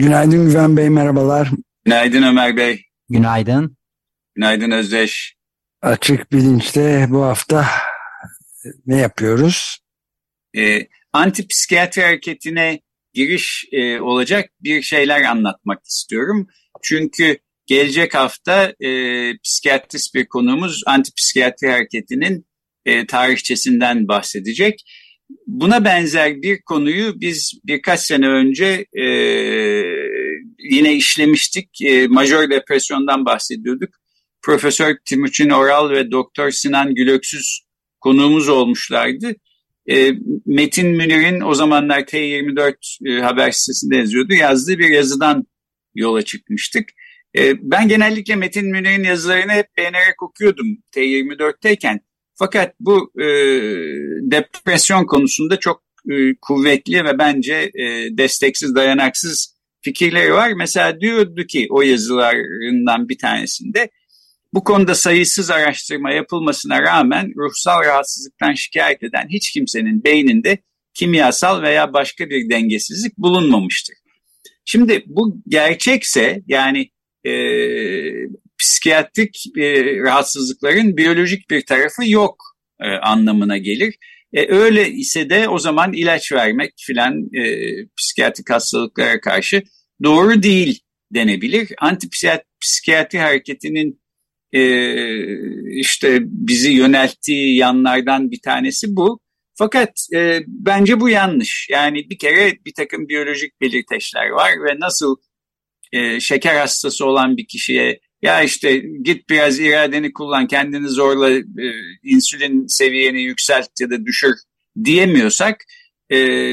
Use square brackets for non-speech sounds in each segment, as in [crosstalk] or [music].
Günaydın Güven Bey, merhabalar. Günaydın Ömer Bey. Günaydın. Günaydın Özdeş. Açık Bilinç'te bu hafta ne yapıyoruz? Ee, antipsikiyatri hareketine giriş e, olacak bir şeyler anlatmak istiyorum. Çünkü Gelecek hafta e, psikiyatrist bir konuğumuz antipsikiyatri hareketinin e, tarihçesinden bahsedecek. Buna benzer bir konuyu biz birkaç sene önce e, yine işlemiştik. E, majör depresyondan bahsediyorduk. Profesör Timuçin Oral ve Doktor Sinan Gülöksüz konuğumuz olmuşlardı. E, Metin Münir'in o zamanlar T24 e, haber sitesinde yazıyordu. Yazdığı bir yazıdan yola çıkmıştık. E, ben genellikle Metin Münir'in yazılarını hep beğenerek okuyordum T24'teyken. Fakat bu e, depresyon konusunda çok e, kuvvetli ve bence e, desteksiz, dayanaksız fikirleri var. Mesela diyordu ki o yazılarından bir tanesinde bu konuda sayısız araştırma yapılmasına rağmen ruhsal rahatsızlıktan şikayet eden hiç kimsenin beyninde kimyasal veya başka bir dengesizlik bulunmamıştır. Şimdi bu gerçekse yani e, psikiyatrik e, rahatsızlıkların biyolojik bir tarafı yok e, anlamına gelir. E, öyle ise de o zaman ilaç vermek filan e, psikiyatrik hastalıklara karşı doğru değil denebilir. Antipsikiyatri hareketinin e, işte bizi yönelttiği yanlardan bir tanesi bu. Fakat e, bence bu yanlış. Yani bir kere bir takım biyolojik belirteçler var ve nasıl e, şeker hastası olan bir kişiye ya işte git biraz iradeni kullan kendini zorla e, insülin seviyeni yükselt ya da düşür diyemiyorsak e,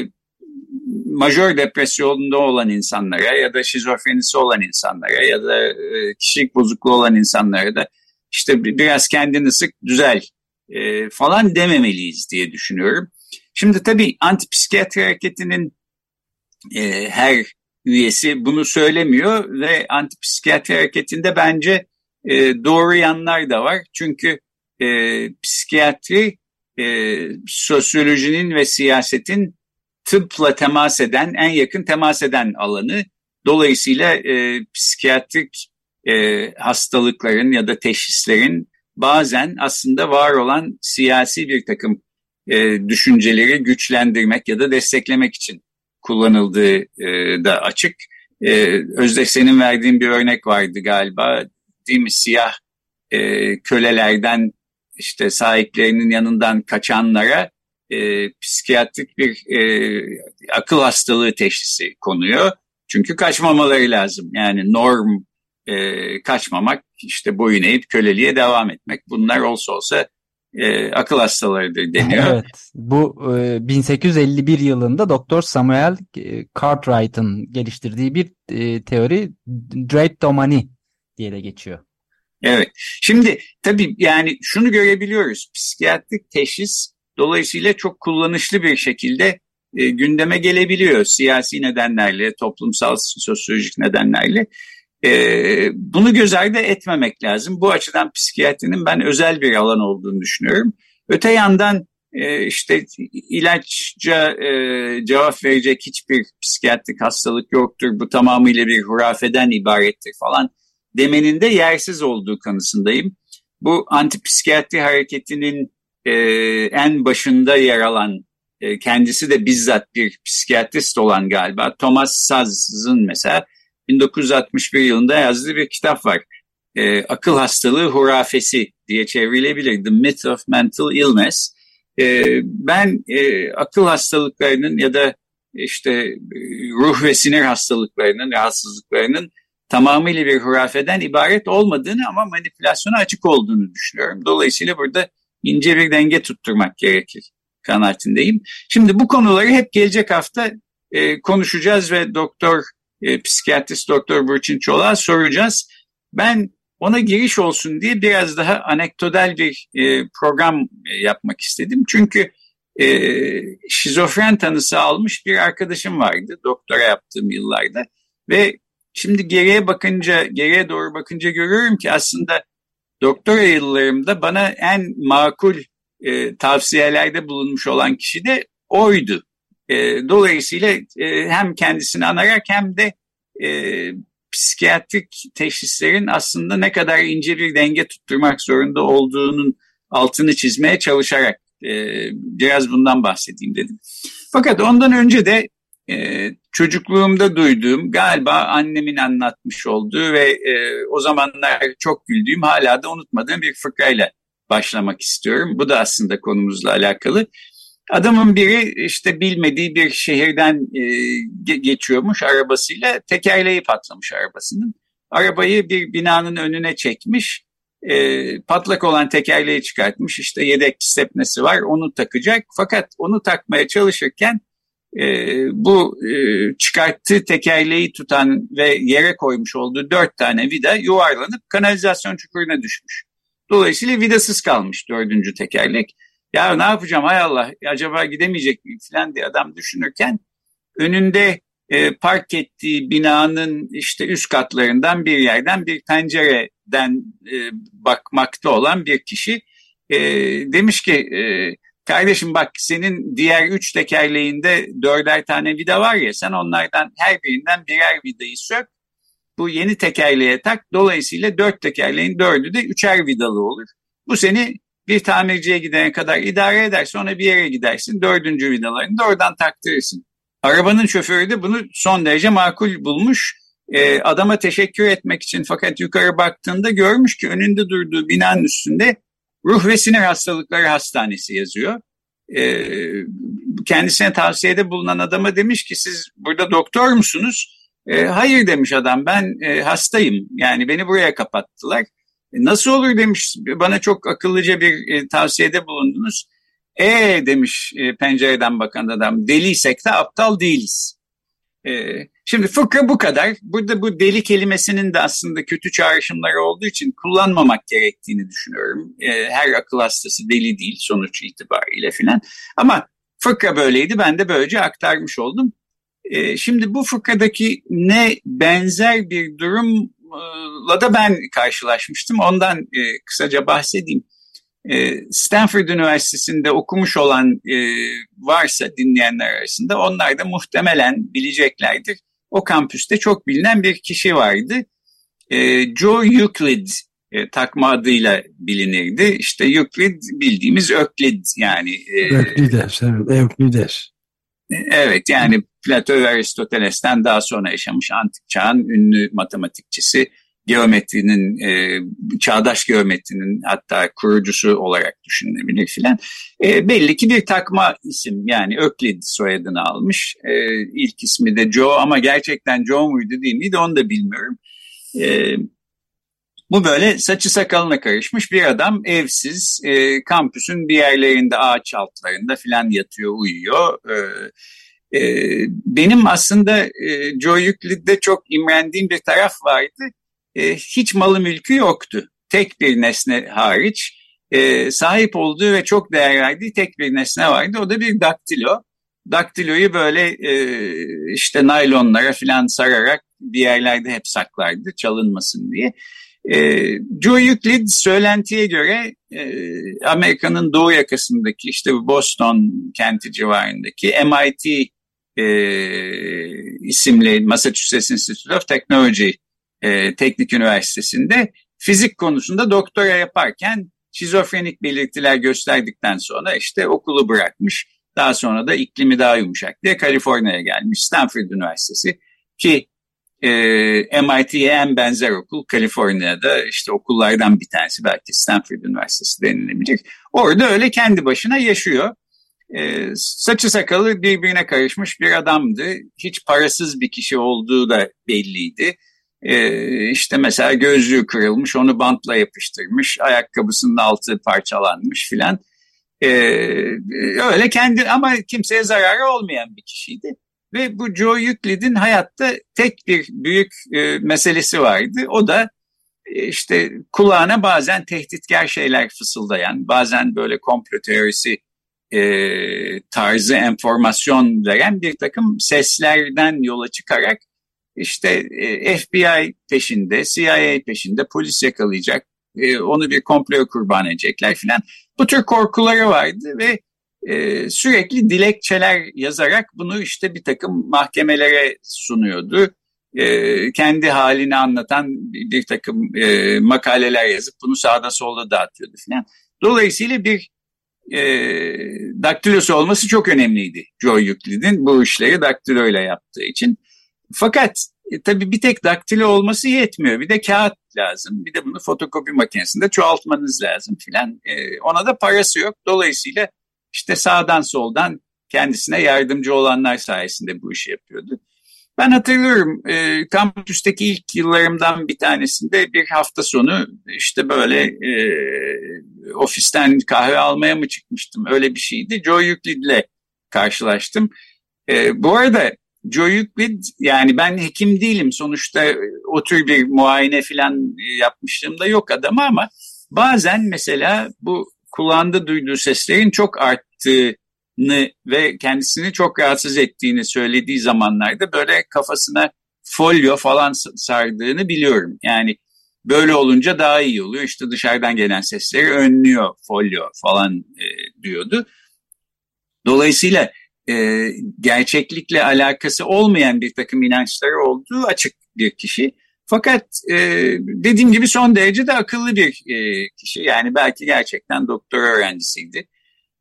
majör depresyonda olan insanlara ya da şizofrenisi olan insanlara ya da e, kişilik bozukluğu olan insanlara da işte biraz kendini sık düzel e, falan dememeliyiz diye düşünüyorum. Şimdi tabii antipsikiyatri hareketinin e, her üyesi bunu söylemiyor ve antipsikiyatri hareketinde bence e, doğru yanlar da var. Çünkü e, psikiyatri e, sosyolojinin ve siyasetin tıpla temas eden, en yakın temas eden alanı. Dolayısıyla e, psikiyatrik e, hastalıkların ya da teşhislerin bazen aslında var olan siyasi bir takım e, düşünceleri güçlendirmek ya da desteklemek için kullanıldığı e, da açık. E, Özde senin verdiğin bir örnek vardı galiba değil mi siyah e, kölelerden işte sahiplerinin yanından kaçanlara e, psikiyatrik bir e, akıl hastalığı teşhisi konuyor. Çünkü kaçmamaları lazım. Yani norm e, kaçmamak, işte boyun eğip köleliğe devam etmek. Bunlar olsa olsa e, akıl hastalarıdır deniyor. [laughs] Evet, bu e, 1851 yılında Doktor Samuel e, Cartwright'ın geliştirdiği bir e, teori Drapetomani diye de geçiyor. Evet, şimdi tabii yani şunu görebiliyoruz. Psikiyatrik teşhis dolayısıyla çok kullanışlı bir şekilde e, gündeme gelebiliyor. Siyasi nedenlerle, toplumsal, sosyolojik nedenlerle. E, bunu göz ardı etmemek lazım. Bu açıdan psikiyatrinin ben özel bir alan olduğunu düşünüyorum. Öte yandan e, işte ilaçça e, cevap verecek hiçbir psikiyatrik hastalık yoktur. Bu tamamıyla bir hurafeden ibarettir falan demenin de yersiz olduğu kanısındayım. Bu antipsikiyatri hareketinin e, en başında yer alan e, kendisi de bizzat bir psikiyatrist olan galiba Thomas Saz'ın mesela 1961 yılında yazdığı bir kitap var. E, Akıl hastalığı hurafesi diye çevrilebilir. The Myth of Mental Illness. E, ben e, akıl hastalıklarının ya da işte ruh ve sinir hastalıklarının, rahatsızlıklarının tamamıyla bir hurafeden ibaret olmadığını ama manipülasyona açık olduğunu düşünüyorum. Dolayısıyla burada ince bir denge tutturmak gerekir kanaatindeyim. Şimdi bu konuları hep gelecek hafta e, konuşacağız ve doktor e, psikiyatrist doktor Burçin Çolak'a soracağız. Ben ona giriş olsun diye biraz daha anekdotal bir e, program e, yapmak istedim. Çünkü e, şizofren tanısı almış bir arkadaşım vardı doktora yaptığım yıllarda ve şimdi geriye bakınca geriye doğru bakınca görüyorum ki aslında doktora yıllarımda bana en makul e, tavsiyelerde bulunmuş olan kişi de oydu. E, dolayısıyla e, hem kendisini anarak hem de e, psikiyatrik teşhislerin aslında ne kadar ince bir denge tutturmak zorunda olduğunun altını çizmeye çalışarak e, biraz bundan bahsedeyim dedim. Fakat ondan önce de e, çocukluğumda duyduğum galiba annemin anlatmış olduğu ve e, o zamanlar çok güldüğüm hala da unutmadığım bir fıkrayla başlamak istiyorum. Bu da aslında konumuzla alakalı. Adamın biri işte bilmediği bir şehirden e, geçiyormuş arabasıyla tekerleği patlamış arabasının. Arabayı bir binanın önüne çekmiş e, patlak olan tekerleği çıkartmış işte yedek stepnesi var onu takacak fakat onu takmaya çalışırken e, bu e, çıkarttığı tekerleği tutan ve yere koymuş olduğu dört tane vida yuvarlanıp kanalizasyon çukuruna düşmüş. Dolayısıyla vidasız kalmış dördüncü tekerlek. Ya ne yapacağım hay Allah acaba gidemeyecek miyim falan diye adam düşünürken önünde e, park ettiği binanın işte üst katlarından bir yerden bir pencereden e, bakmakta olan bir kişi e, demiş ki e, kardeşim bak senin diğer üç tekerleğinde dörder tane vida var ya sen onlardan her birinden birer vidayı sök bu yeni tekerleğe tak dolayısıyla dört tekerleğin dördü de üçer vidalı olur. Bu seni bir tamirciye gidene kadar idare eder sonra bir yere gidersin dördüncü vidalarını da oradan taktırırsın. Arabanın şoförü de bunu son derece makul bulmuş. E, adama teşekkür etmek için fakat yukarı baktığında görmüş ki önünde durduğu binanın üstünde ruh ve sinir hastalıkları hastanesi yazıyor. E, kendisine tavsiyede bulunan adama demiş ki siz burada doktor musunuz? E, hayır demiş adam ben e, hastayım yani beni buraya kapattılar. E, nasıl olur demiş bana çok akıllıca bir e, tavsiyede bulundunuz. E demiş e, pencereden bakan adam deliysek de aptal değiliz. E, şimdi fıkra bu kadar. Burada bu deli kelimesinin de aslında kötü çağrışımları olduğu için kullanmamak gerektiğini düşünüyorum. E, her akıl hastası deli değil sonuç itibariyle filan. Ama fıkra böyleydi ben de böylece aktarmış oldum. E, şimdi bu fıkradaki ne benzer bir durumla da ben karşılaşmıştım. Ondan e, kısaca bahsedeyim. E, Stanford Üniversitesi'nde okumuş olan e, varsa dinleyenler arasında onlar da muhtemelen bileceklerdir. O kampüste çok bilinen bir kişi vardı. E, Joe Euclid takma adıyla bilinirdi. İşte Euclid bildiğimiz Öklid yani. Öklides, evet, Öklides. Evet yani Plato ve Aristoteles'ten daha sonra yaşamış antik çağın ünlü matematikçisi geometrinin, e, çağdaş geometrinin hatta kurucusu olarak düşünülebilir filan. E, belli ki bir takma isim yani Öklid soyadını almış. E, ilk ismi de Joe ama gerçekten Joe muydu değil miydi onu da bilmiyorum. E, bu böyle saçı sakalına karışmış bir adam evsiz e, kampüsün bir yerlerinde ağaç altlarında filan yatıyor uyuyor. E, e, benim aslında e, Joe Euclid'de çok imrendiğim bir taraf vardı e, hiç malı mülkü yoktu. Tek bir nesne hariç e, sahip olduğu ve çok değer verdiği tek bir nesne vardı. O da bir daktilo. Daktiloyu böyle e, işte naylonlara falan sararak bir yerlerde hep saklardı çalınmasın diye. E, Joe Euclid söylentiye göre e, Amerika'nın doğu yakasındaki işte Boston kenti civarındaki MIT e, isimli Massachusetts Institute of Technology e, Teknik Üniversitesi'nde fizik konusunda doktora yaparken şizofrenik belirtiler gösterdikten sonra işte okulu bırakmış. Daha sonra da iklimi daha yumuşak diye Kaliforniya'ya gelmiş. Stanford Üniversitesi ki e, MIT'ye en benzer okul Kaliforniya'da işte okullardan bir tanesi belki Stanford Üniversitesi denilebilir. Orada öyle kendi başına yaşıyor. E, saçı sakalı birbirine karışmış bir adamdı. Hiç parasız bir kişi olduğu da belliydi. Ee, işte mesela gözlüğü kırılmış onu bantla yapıştırmış ayakkabısının altı parçalanmış filan ee, öyle kendi ama kimseye zararı olmayan bir kişiydi. Ve bu Joe Euclid'in hayatta tek bir büyük e, meselesi vardı. O da e, işte kulağına bazen tehditkar şeyler fısıldayan, bazen böyle komplo teorisi e, tarzı enformasyon veren bir takım seslerden yola çıkarak işte e, FBI peşinde, CIA peşinde polis yakalayacak, e, onu bir komplo kurban edecekler filan. Bu tür korkuları vardı ve e, sürekli dilekçeler yazarak bunu işte bir takım mahkemelere sunuyordu. E, kendi halini anlatan bir takım e, makaleler yazıp bunu sağda solda dağıtıyordu filan. Dolayısıyla bir e, daktilosu olması çok önemliydi Joe Euclid'in bu işleri daktiloyla yaptığı için. Fakat e, tabii bir tek daktilo olması yetmiyor. Bir de kağıt lazım. Bir de bunu fotokopi makinesinde çoğaltmanız lazım filan. E, ona da parası yok. Dolayısıyla işte sağdan soldan kendisine yardımcı olanlar sayesinde bu işi yapıyordu. Ben hatırlıyorum e, kampüsteki ilk yıllarımdan bir tanesinde bir hafta sonu işte böyle e, ofisten kahve almaya mı çıkmıştım öyle bir şeydi. Joe Euclid'le karşılaştım. E, bu arada Joe Euclid yani ben hekim değilim sonuçta o tür bir muayene falan yapmışlığım da yok adama ama bazen mesela bu kulağında duyduğu seslerin çok arttığını ve kendisini çok rahatsız ettiğini söylediği zamanlarda böyle kafasına folyo falan sardığını biliyorum. Yani böyle olunca daha iyi oluyor. İşte dışarıdan gelen sesleri önlüyor folyo falan e, diyordu. Dolayısıyla e, gerçeklikle alakası olmayan bir takım inançları olduğu açık bir kişi. Fakat e, dediğim gibi son derece de akıllı bir e, kişi. Yani belki gerçekten doktor öğrencisiydi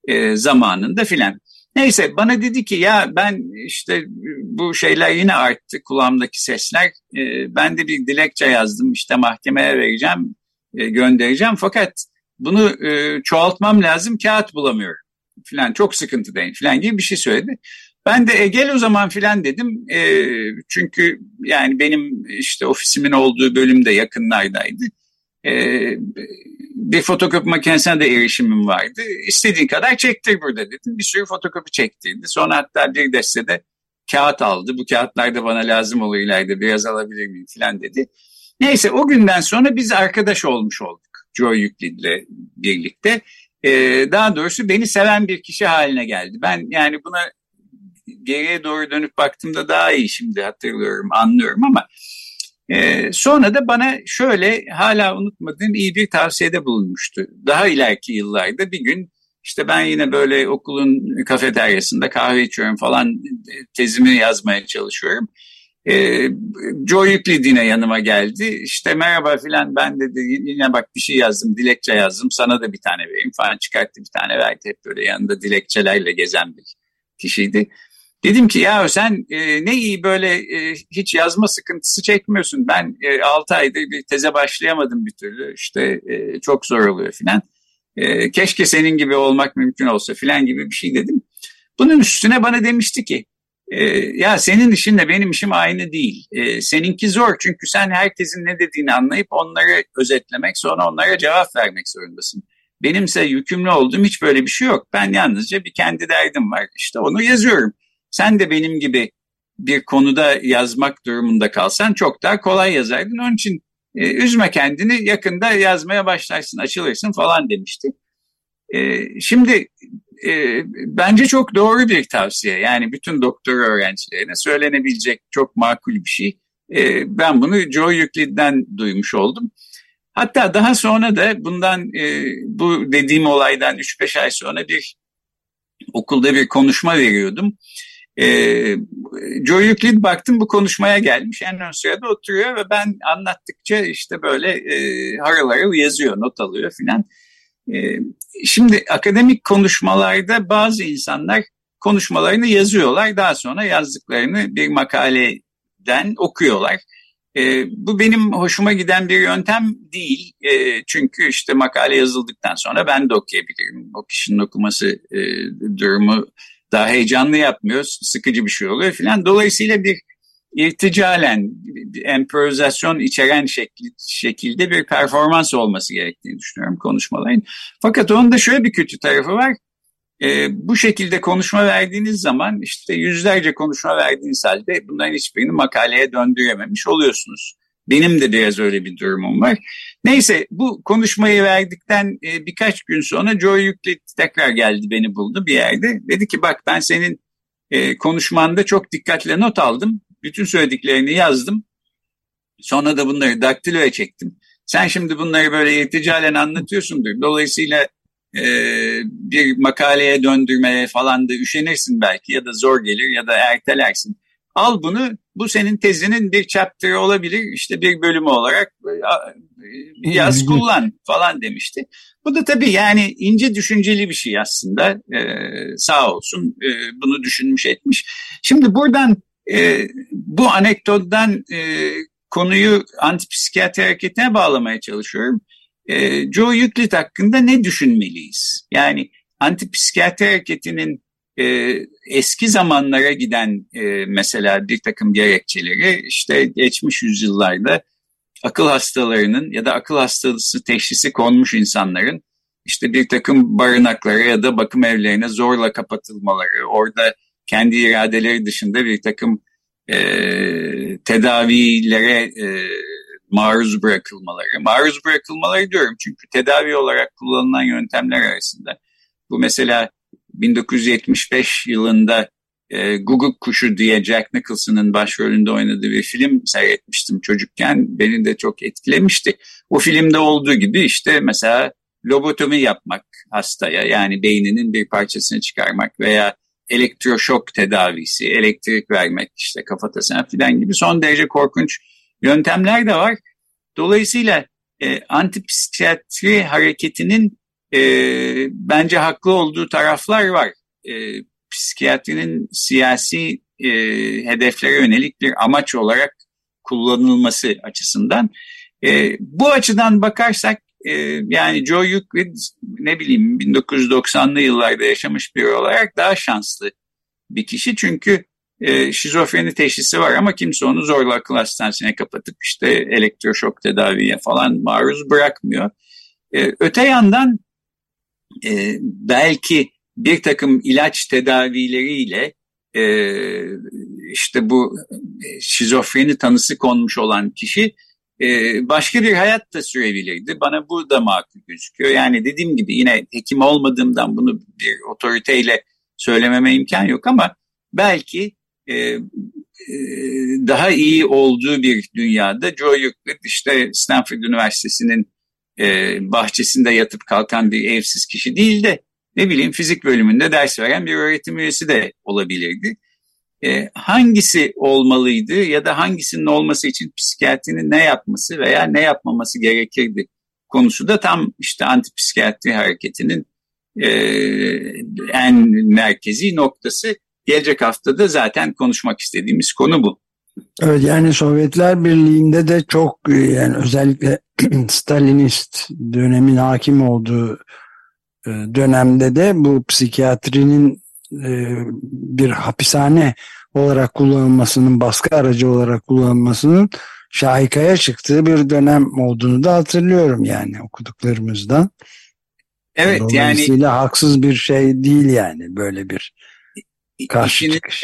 e, zamanında filan. Neyse bana dedi ki ya ben işte bu şeyler yine arttı kulağımdaki sesler. E, ben de bir dilekçe yazdım işte mahkemeye vereceğim e, göndereceğim fakat bunu e, çoğaltmam lazım kağıt bulamıyorum filan çok sıkıntıdayım filan gibi bir şey söyledi. Ben de e, gel o zaman filan dedim. E, çünkü yani benim işte ofisimin olduğu bölümde yakınlardaydı. E, bir fotokopi makinesine de erişimim vardı. İstediğin kadar çektir burada dedim. Bir sürü fotokopi çektirdi. Sonra hatta bir destede kağıt aldı. Bu kağıtlar da bana lazım olur ileride biraz alabilir miyim filan dedi. Neyse o günden sonra biz arkadaş olmuş olduk. Joe Euclid'le birlikte. Ee, daha doğrusu beni seven bir kişi haline geldi. Ben yani buna geriye doğru dönüp baktığımda daha iyi şimdi hatırlıyorum, anlıyorum ama e, sonra da bana şöyle hala unutmadığım iyi bir tavsiyede bulunmuştu. Daha ileriki yıllarda bir gün işte ben yine böyle okulun kafeteryasında kahve içiyorum falan tezimi yazmaya çalışıyorum. E, Joe Euclid yine yanıma geldi. İşte merhaba filan ben dedi yine bak bir şey yazdım dilekçe yazdım sana da bir tane vereyim falan çıkarttı bir tane verdi. Hep böyle yanında dilekçelerle gezen bir kişiydi. Dedim ki ya sen e, ne iyi böyle e, hiç yazma sıkıntısı çekmiyorsun. Ben e, 6 aydır bir teze başlayamadım bir türlü. İşte e, çok zor oluyor filan. E, keşke senin gibi olmak mümkün olsa filan gibi bir şey dedim. Bunun üstüne bana demişti ki e, ya senin işinle benim işim aynı değil. E, seninki zor çünkü sen herkesin ne dediğini anlayıp onları özetlemek sonra onlara cevap vermek zorundasın. Benimse yükümlü olduğum hiç böyle bir şey yok. Ben yalnızca bir kendi derdim var. İşte onu yazıyorum. Sen de benim gibi bir konuda yazmak durumunda kalsan çok daha kolay yazardın. Onun için e, üzme kendini yakında yazmaya başlarsın, açılırsın falan demişti. E, şimdi e, bence çok doğru bir tavsiye. Yani bütün doktor öğrencilerine söylenebilecek çok makul bir şey. E, ben bunu Joe Euclid'den duymuş oldum. Hatta daha sonra da bundan e, bu dediğim olaydan 3-5 ay sonra bir okulda bir konuşma veriyordum. E, Joe Euclid baktım bu konuşmaya gelmiş. En ön sırada oturuyor ve ben anlattıkça işte böyle e, harıl harıl yazıyor, not alıyor filan. E, şimdi akademik konuşmalarda bazı insanlar konuşmalarını yazıyorlar. Daha sonra yazdıklarını bir makaleden okuyorlar. E, bu benim hoşuma giden bir yöntem değil. E, çünkü işte makale yazıldıktan sonra ben de okuyabilirim. O kişinin okuması e, durumu daha heyecanlı yapmıyor, sıkıcı bir şey oluyor filan. Dolayısıyla bir irticalen, bir emprovizasyon içeren şekli, şekilde bir performans olması gerektiğini düşünüyorum konuşmaların. Fakat onun da şöyle bir kötü tarafı var. E, bu şekilde konuşma verdiğiniz zaman işte yüzlerce konuşma verdiğiniz halde bunların hiçbirini makaleye döndürememiş oluyorsunuz. Benim de biraz öyle bir durumum var. Neyse bu konuşmayı verdikten e, birkaç gün sonra Joe Euclid tekrar geldi beni buldu bir yerde. Dedi ki bak ben senin e, konuşmanda çok dikkatle not aldım. Bütün söylediklerini yazdım. Sonra da bunları daktiloya çektim. Sen şimdi bunları böyle irticalen anlatıyorsundur. Dolayısıyla e, bir makaleye döndürmeye falan da üşenirsin belki ya da zor gelir ya da ertelersin. Al bunu bu senin tezinin bir chapter olabilir işte bir bölümü olarak e, yaz kullan falan demişti. Bu da tabii yani ince düşünceli bir şey aslında ee, sağ olsun e, bunu düşünmüş etmiş. Şimdi buradan e, bu anekdottan e, konuyu antipsikiyatri hareketine bağlamaya çalışıyorum. E, Joe Euclid hakkında ne düşünmeliyiz? Yani antipsikiyatri hareketinin e, eski zamanlara giden e, mesela bir takım gerekçeleri işte geçmiş yüzyıllarda akıl hastalarının ya da akıl hastası teşhisi konmuş insanların işte bir takım barınaklara ya da bakım evlerine zorla kapatılmaları, orada kendi iradeleri dışında bir takım e, tedavilere e, maruz bırakılmaları. Maruz bırakılmaları diyorum çünkü tedavi olarak kullanılan yöntemler arasında bu mesela 1975 yılında e, Google Kuşu diye Jack Nicholson'ın başrolünde oynadığı bir film seyretmiştim çocukken. Beni de çok etkilemişti. O filmde olduğu gibi işte mesela lobotomi yapmak hastaya yani beyninin bir parçasını çıkarmak veya elektroşok tedavisi, elektrik vermek işte kafatasına filan gibi son derece korkunç yöntemler de var. Dolayısıyla e, antipsikiyatri hareketinin e, bence haklı olduğu taraflar var. E, psikiyatrinin siyasi e, hedeflere yönelik bir amaç olarak kullanılması açısından. E, bu açıdan bakarsak e, yani Joe Euclid ne bileyim 1990'lı yıllarda yaşamış biri olarak daha şanslı bir kişi. Çünkü e, şizofreni teşhisi var ama kimse onu zorla akıl hastanesine kapatıp işte elektroşok tedaviye falan maruz bırakmıyor. E, öte yandan e, belki bir takım ilaç tedavileriyle e, işte bu şizofreni tanısı konmuş olan kişi e, başka bir hayat da sürebilirdi. Bana bu da makul gözüküyor. Yani dediğim gibi yine hekim olmadığımdan bunu bir otoriteyle söylememe imkan yok ama belki e, e, daha iyi olduğu bir dünyada Joe Euclid işte Stanford Üniversitesi'nin e, bahçesinde yatıp kalkan bir evsiz kişi değil de ne bileyim fizik bölümünde ders veren bir öğretim üyesi de olabilirdi. E, hangisi olmalıydı ya da hangisinin olması için psikiyatrinin ne yapması veya ne yapmaması gerekirdi konusu da tam işte antipsikiyatri hareketinin e, en merkezi noktası. Gelecek haftada zaten konuşmak istediğimiz konu bu. Evet yani Sovyetler Birliği'nde de çok yani özellikle [clears throat] Stalinist dönemin hakim olduğu e, dönemde de bu psikiyatrinin e, bir hapishane olarak kullanılmasının, baskı aracı olarak kullanılmasının şahikaya çıktığı bir dönem olduğunu da hatırlıyorum yani okuduklarımızdan. Evet Dolayısıyla yani haksız bir şey değil yani böyle bir karşı çıkış.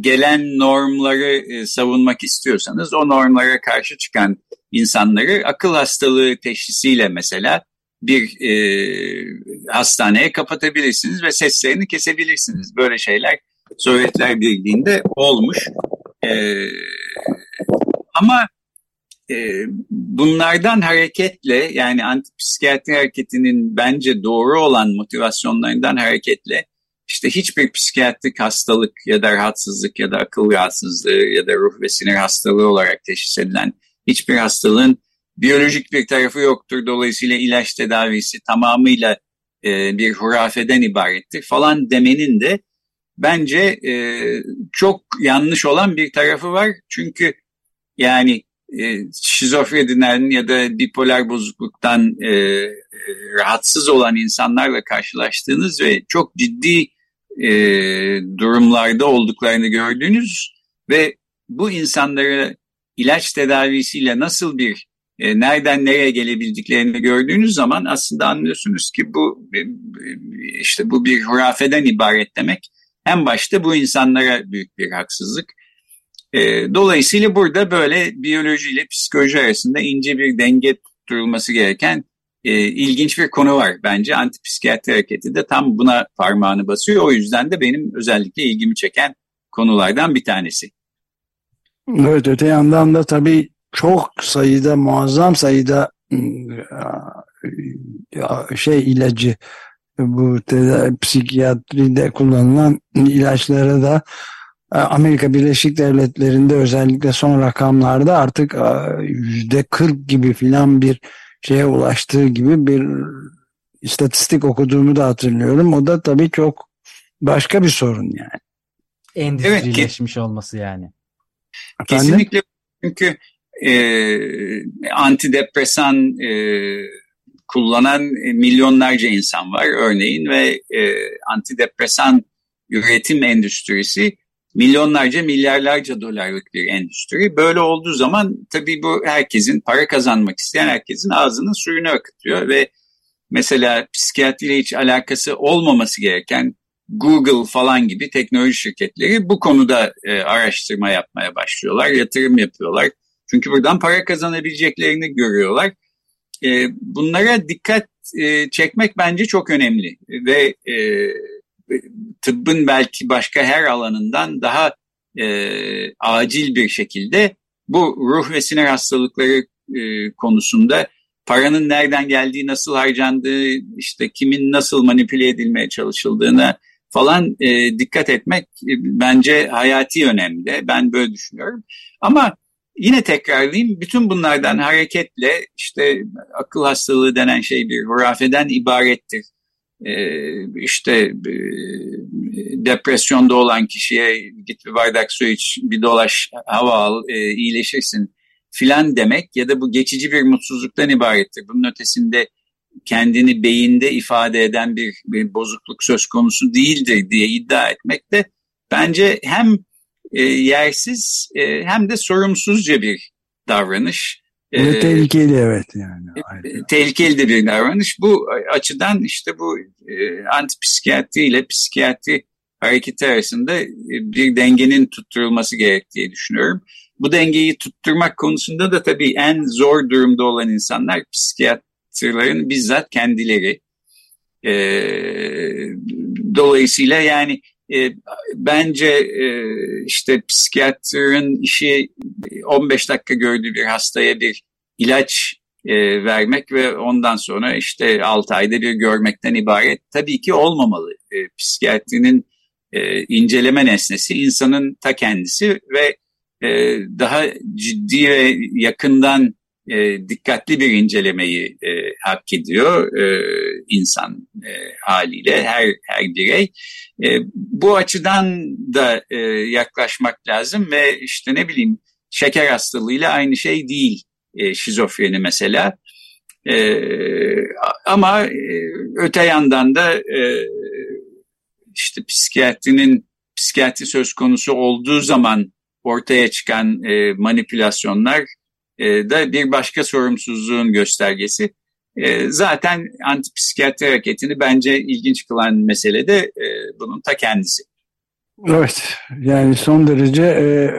Gelen normları e, savunmak istiyorsanız o normlara karşı çıkan insanları akıl hastalığı teşhisiyle mesela bir e, hastaneye kapatabilirsiniz ve seslerini kesebilirsiniz. Böyle şeyler Sovyetler Birliği'nde olmuş. E, ama e, bunlardan hareketle yani antipsikiyatri hareketinin bence doğru olan motivasyonlarından hareketle işte hiçbir psikiyatrik hastalık ya da rahatsızlık ya da akıl rahatsızlığı ya da ruh ve sinir hastalığı olarak teşhis edilen hiçbir hastalığın biyolojik bir tarafı yoktur. Dolayısıyla ilaç tedavisi tamamıyla e, bir hurafeden ibarettir falan demenin de bence e, çok yanlış olan bir tarafı var. Çünkü yani e, şizofreniden ya da bipolar bozukluktan e, e, rahatsız olan insanlarla karşılaştığınız ve çok ciddi e, durumlarda olduklarını gördüğünüz ve bu insanları ilaç tedavisiyle nasıl bir e, nereden nereye gelebildiklerini gördüğünüz zaman aslında anlıyorsunuz ki bu e, işte bu bir hurafeden ibaret demek en başta bu insanlara büyük bir haksızlık. E, dolayısıyla burada böyle biyoloji ile psikoloji arasında ince bir denge tutturulması gereken e, ilginç bir konu var. Bence antipsikiyatri hareketi de tam buna parmağını basıyor. O yüzden de benim özellikle ilgimi çeken konulardan bir tanesi. Evet öte yandan da tabii çok sayıda muazzam sayıda ıı, şey ilacı bu psikiyatride kullanılan ilaçlara da e, Amerika Birleşik Devletleri'nde özellikle son rakamlarda artık e, yüzde 40 gibi filan bir şeye ulaştığı gibi bir istatistik okuduğumu da hatırlıyorum. O da tabii çok başka bir sorun yani. Endüstrileşmiş evet, olması yani. Efendim? Kesinlikle çünkü e, antidepresan e, kullanan e, milyonlarca insan var örneğin ve e, antidepresan üretim endüstrisi milyonlarca milyarlarca dolarlık bir endüstri. Böyle olduğu zaman tabii bu herkesin para kazanmak isteyen herkesin ağzının suyunu akıtıyor ve mesela psikiyatriyle hiç alakası olmaması gereken Google falan gibi teknoloji şirketleri bu konuda e, araştırma yapmaya başlıyorlar, yatırım yapıyorlar. Çünkü buradan para kazanabileceklerini görüyorlar. E, bunlara dikkat e, çekmek bence çok önemli ve e, tıbbın belki başka her alanından daha e, acil bir şekilde bu ruh ve sinir hastalıkları e, konusunda paranın nereden geldiği, nasıl harcandığı, işte kimin nasıl manipüle edilmeye çalışıldığına falan e, dikkat etmek e, bence hayati önemli. Ben böyle düşünüyorum. Ama Yine tekrarlayayım bütün bunlardan hareketle işte akıl hastalığı denen şey bir hurafeden ibarettir. Ee, işte e, depresyonda olan kişiye git bir bardak su iç bir dolaş hava al e, iyileşirsin filan demek ya da bu geçici bir mutsuzluktan ibarettir. Bunun ötesinde kendini beyinde ifade eden bir, bir bozukluk söz konusu değildir diye iddia etmek de bence hem e, yersiz e, hem de sorumsuzca bir davranış. Ve e, tehlikeli evet yani. E, tehlikeli de bir davranış. Bu açıdan işte bu e, antipsikiyatri ile psikiyatri hareketi arasında e, bir dengenin tutturulması gerektiği düşünüyorum. Bu dengeyi tutturmak konusunda da tabii en zor durumda olan insanlar psikiyatrların bizzat kendileri. E, dolayısıyla yani e, bence e, işte psikiyatrın işi 15 dakika gördüğü bir hastaya bir ilaç e, vermek ve ondan sonra işte 6 ayda bir görmekten ibaret tabii ki olmamalı. E, psikiyatrinin e, inceleme nesnesi insanın ta kendisi ve e, daha ciddi ve yakından e, dikkatli bir incelemeyi e, hak ediyor e, insan e, haliyle her her birey. E, bu açıdan da e, yaklaşmak lazım ve işte ne bileyim şeker hastalığıyla aynı şey değil e, şizofreni mesela. E, ama e, öte yandan da e, işte psikiyatrinin psikiyatri söz konusu olduğu zaman ortaya çıkan e, manipülasyonlar da bir başka sorumsuzluğun göstergesi. E, zaten antipsikiyatri hareketini bence ilginç kılan mesele de e, bunun ta kendisi. Evet yani son derece e,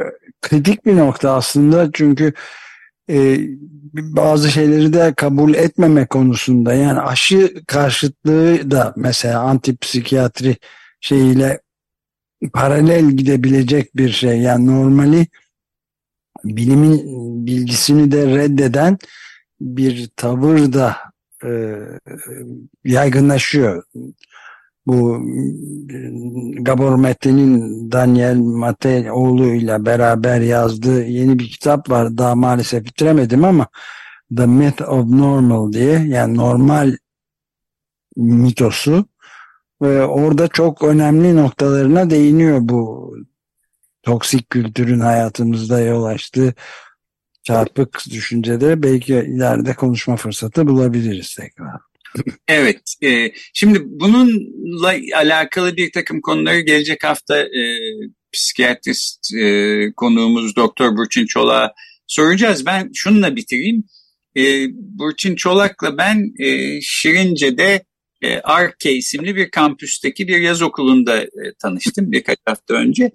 kritik bir nokta aslında çünkü e, bazı şeyleri de kabul etmeme konusunda yani aşı karşıtlığı da mesela antipsikiyatri şeyiyle paralel gidebilecek bir şey yani normali bilimin bilgisini de reddeden bir tavır da e, yaygınlaşıyor. Bu Gabor Mete'nin Daniel Mate oğluyla beraber yazdığı yeni bir kitap var. Daha maalesef bitiremedim ama The Myth of Normal diye yani normal mitosu ve orada çok önemli noktalarına değiniyor bu toksik kültürün hayatımızda yol açtığı çarpık düşüncede belki ileride konuşma fırsatı bulabiliriz tekrar. Evet, e, şimdi bununla alakalı bir takım konuları gelecek hafta e, psikiyatrist e, konuğumuz Doktor Burçin Çolak'a soracağız. Ben şununla bitireyim. E, Burçin Çolak'la ben e, Şirince'de e, Arke isimli bir kampüsteki bir yaz okulunda e, tanıştım birkaç hafta önce.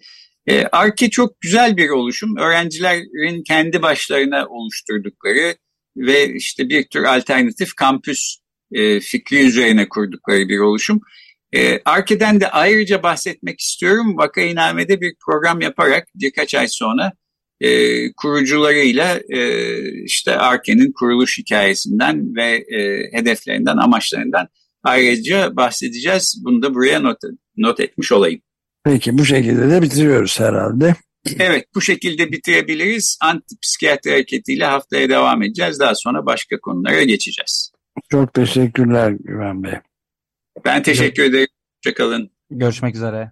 E, Arke çok güzel bir oluşum. Öğrencilerin kendi başlarına oluşturdukları ve işte bir tür alternatif kampüs e, fikri üzerine kurdukları bir oluşum. E, Arke'den de ayrıca bahsetmek istiyorum. Vakainame'de bir program yaparak birkaç ay sonra e, kurucularıyla e, işte Arke'nin kuruluş hikayesinden ve e, hedeflerinden, amaçlarından ayrıca bahsedeceğiz. Bunu da buraya not, not etmiş olayım. Peki bu şekilde de bitiriyoruz herhalde. Evet bu şekilde bitirebiliriz. Antipsikiyatri hareketiyle haftaya devam edeceğiz. Daha sonra başka konulara geçeceğiz. Çok teşekkürler Güven Bey. Ben teşekkür ederim. Hoşçakalın. Görüşmek üzere.